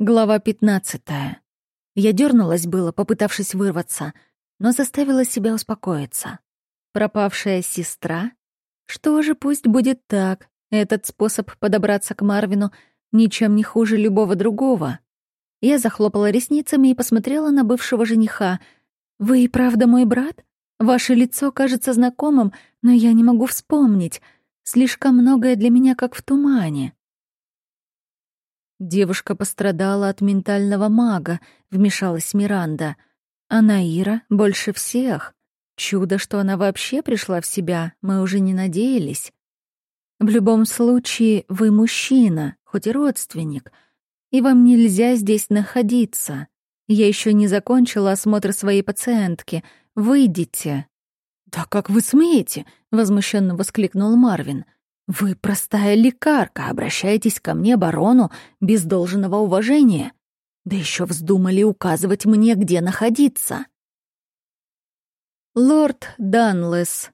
Глава 15. Я дернулась было, попытавшись вырваться, но заставила себя успокоиться. Пропавшая сестра? Что же, пусть будет так. Этот способ подобраться к Марвину ничем не хуже любого другого. Я захлопала ресницами и посмотрела на бывшего жениха. «Вы и правда мой брат? Ваше лицо кажется знакомым, но я не могу вспомнить. Слишком многое для меня как в тумане». Девушка пострадала от ментального мага, вмешалась Миранда. А Наира больше всех. Чудо, что она вообще пришла в себя, мы уже не надеялись. В любом случае, вы мужчина, хоть и родственник, и вам нельзя здесь находиться. Я еще не закончила осмотр своей пациентки. Выйдите. «Да как вы смеете?» — возмущенно воскликнул Марвин — вы простая лекарка, обращаетесь ко мне, барону, без должного уважения. Да еще вздумали указывать мне, где находиться. Лорд Данлес.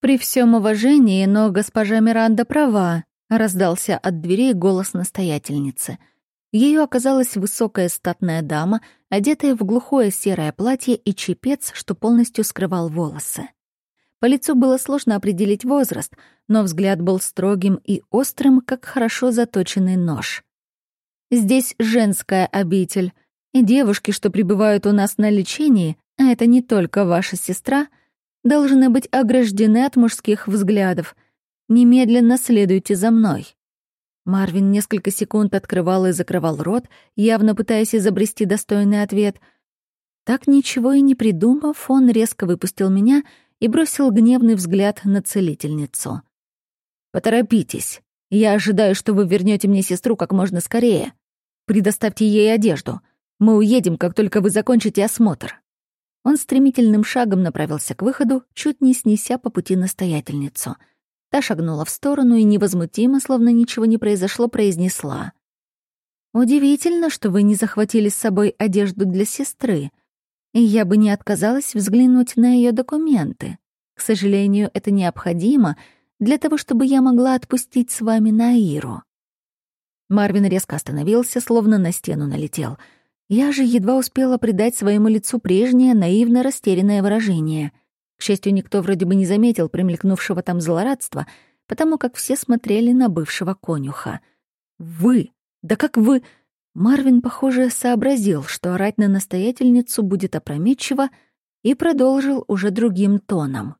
При всем уважении, но госпожа Миранда права, раздался от дверей голос настоятельницы. Ее оказалась высокая статная дама, одетая в глухое серое платье и чепец, что полностью скрывал волосы. По лицу было сложно определить возраст, но взгляд был строгим и острым, как хорошо заточенный нож. Здесь женская обитель, и девушки, что пребывают у нас на лечении, а это не только ваша сестра, должны быть ограждены от мужских взглядов. Немедленно следуйте за мной. Марвин несколько секунд открывал и закрывал рот, явно пытаясь изобрести достойный ответ. Так ничего и не придумав, он резко выпустил меня — и бросил гневный взгляд на целительницу. «Поторопитесь. Я ожидаю, что вы вернете мне сестру как можно скорее. Предоставьте ей одежду. Мы уедем, как только вы закончите осмотр». Он стремительным шагом направился к выходу, чуть не снеся по пути настоятельницу. Та шагнула в сторону и невозмутимо, словно ничего не произошло, произнесла. «Удивительно, что вы не захватили с собой одежду для сестры и я бы не отказалась взглянуть на ее документы. К сожалению, это необходимо для того, чтобы я могла отпустить с вами Наиру». Марвин резко остановился, словно на стену налетел. Я же едва успела придать своему лицу прежнее наивно растерянное выражение. К счастью, никто вроде бы не заметил примелькнувшего там злорадства, потому как все смотрели на бывшего конюха. «Вы! Да как вы!» Марвин, похоже, сообразил, что орать на настоятельницу будет опрометчиво, и продолжил уже другим тоном.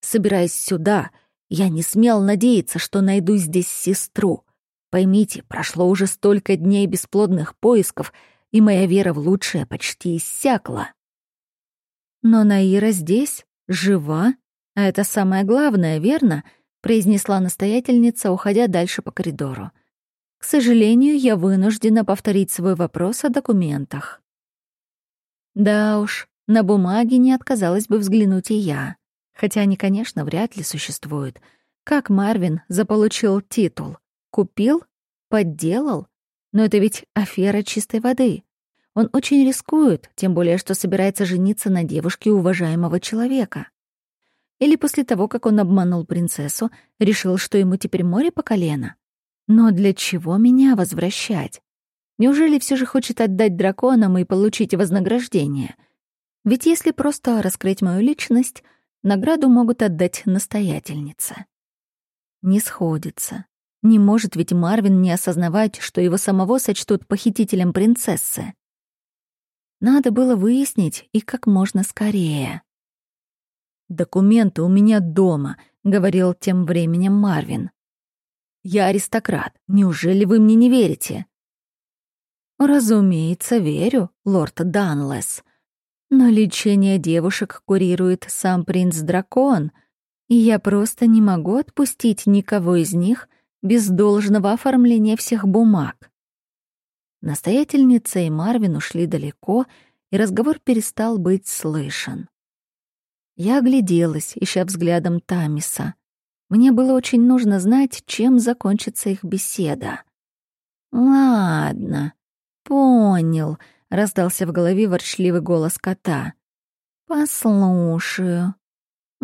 «Собираясь сюда, я не смел надеяться, что найду здесь сестру. Поймите, прошло уже столько дней бесплодных поисков, и моя вера в лучшее почти иссякла. Но Наира здесь, жива, а это самое главное, верно?» — произнесла настоятельница, уходя дальше по коридору. — к сожалению, я вынуждена повторить свой вопрос о документах. Да уж, на бумаге не отказалась бы взглянуть и я. Хотя они, конечно, вряд ли существуют. Как Марвин заполучил титул? Купил? Подделал? Но это ведь афера чистой воды. Он очень рискует, тем более, что собирается жениться на девушке уважаемого человека. Или после того, как он обманул принцессу, решил, что ему теперь море по колено. Но для чего меня возвращать? Неужели все же хочет отдать драконам и получить вознаграждение? Ведь если просто раскрыть мою личность, награду могут отдать настоятельнице. Не сходится. Не может ведь Марвин не осознавать, что его самого сочтут похитителем принцессы. Надо было выяснить и как можно скорее. «Документы у меня дома», — говорил тем временем Марвин. Я аристократ. Неужели вы мне не верите?» «Разумеется, верю, лорд Данлес. Но лечение девушек курирует сам принц-дракон, и я просто не могу отпустить никого из них без должного оформления всех бумаг». Настоятельница и Марвин ушли далеко, и разговор перестал быть слышен. Я огляделась, ища взглядом Тамиса. Мне было очень нужно знать, чем закончится их беседа. «Ладно, понял», — раздался в голове ворчливый голос кота. «Послушаю.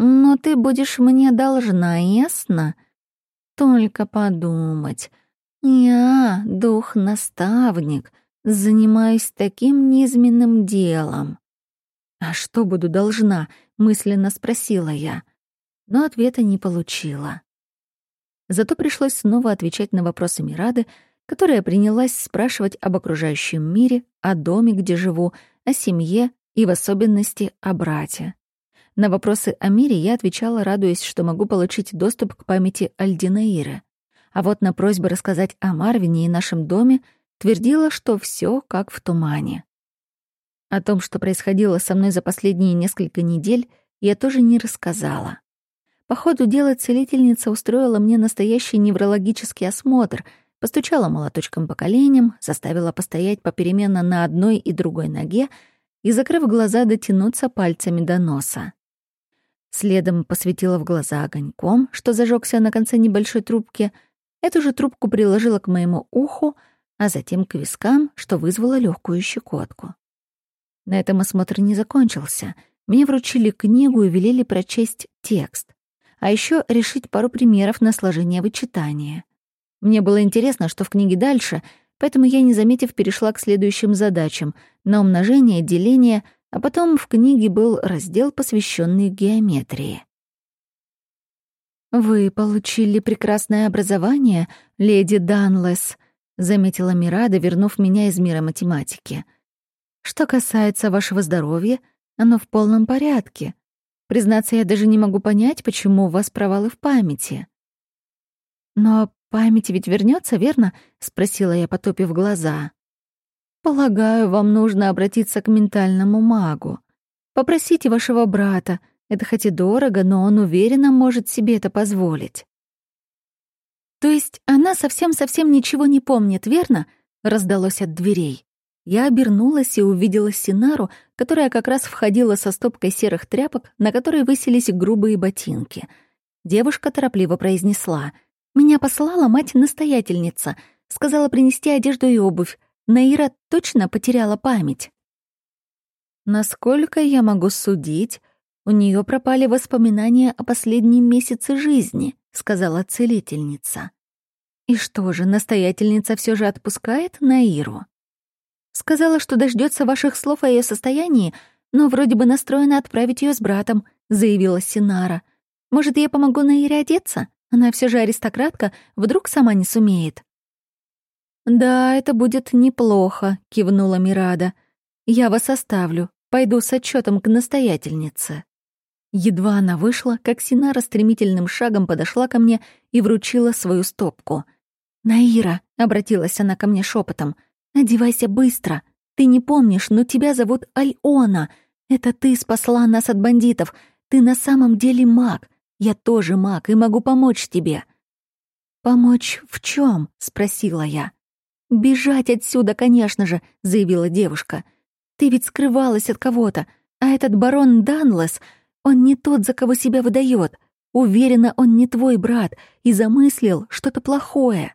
Но ты будешь мне должна, ясно? Только подумать. Я, дух-наставник, занимаюсь таким низменным делом. А что буду должна? мысленно спросила я, но ответа не получила. Зато пришлось снова отвечать на вопросы Мирады, которая принялась спрашивать об окружающем мире, о доме, где живу, о семье и в особенности о брате. На вопросы о мире я отвечала, радуясь, что могу получить доступ к памяти Альдинаиры. А вот на просьбу рассказать о Марвине и нашем доме твердила, что все как в тумане. О том, что происходило со мной за последние несколько недель, я тоже не рассказала. По ходу дела целительница устроила мне настоящий неврологический осмотр, постучала молоточком по коленям, заставила постоять попеременно на одной и другой ноге и, закрыв глаза, дотянуться пальцами до носа. Следом посветила в глаза огоньком, что зажегся на конце небольшой трубки. Эту же трубку приложила к моему уху, а затем к вискам, что вызвало легкую щекотку. На этом осмотр не закончился. Мне вручили книгу и велели прочесть текст а еще решить пару примеров на сложение вычитания. Мне было интересно, что в книге дальше, поэтому я, не заметив, перешла к следующим задачам — на умножение, деление, а потом в книге был раздел, посвященный геометрии. «Вы получили прекрасное образование, леди Данлес», — заметила Мирада, вернув меня из мира математики. «Что касается вашего здоровья, оно в полном порядке. Признаться, я даже не могу понять, почему у вас провалы в памяти. Но память ведь вернется, верно? спросила я, потупив глаза. Полагаю, вам нужно обратиться к ментальному магу. Попросите вашего брата. Это хоть и дорого, но он уверенно может себе это позволить. То есть она совсем-совсем ничего не помнит, верно? раздалось от дверей. Я обернулась и увидела Синару, которая как раз входила со стопкой серых тряпок, на которой высились грубые ботинки. Девушка торопливо произнесла. «Меня послала мать-настоятельница. Сказала принести одежду и обувь. Наира точно потеряла память». Насколько я могу судить, у нее пропали воспоминания о последнем месяце жизни, сказала целительница. И что же, настоятельница все же отпускает Наиру? Сказала, что дождется ваших слов о ее состоянии, но вроде бы настроена отправить ее с братом», — заявила Синара. «Может, я помогу Наире одеться? Она все же аристократка, вдруг сама не сумеет». «Да, это будет неплохо», — кивнула Мирада. «Я вас оставлю. Пойду с отчетом к настоятельнице». Едва она вышла, как Синара стремительным шагом подошла ко мне и вручила свою стопку. «Наира», — обратилась она ко мне шепотом, — Одевайся быстро. Ты не помнишь, но тебя зовут Альона. Это ты спасла нас от бандитов. Ты на самом деле маг. Я тоже маг и могу помочь тебе». «Помочь в чем? спросила я. «Бежать отсюда, конечно же», — заявила девушка. «Ты ведь скрывалась от кого-то, а этот барон Данлес, он не тот, за кого себя выдает. Уверена, он не твой брат и замыслил что-то плохое».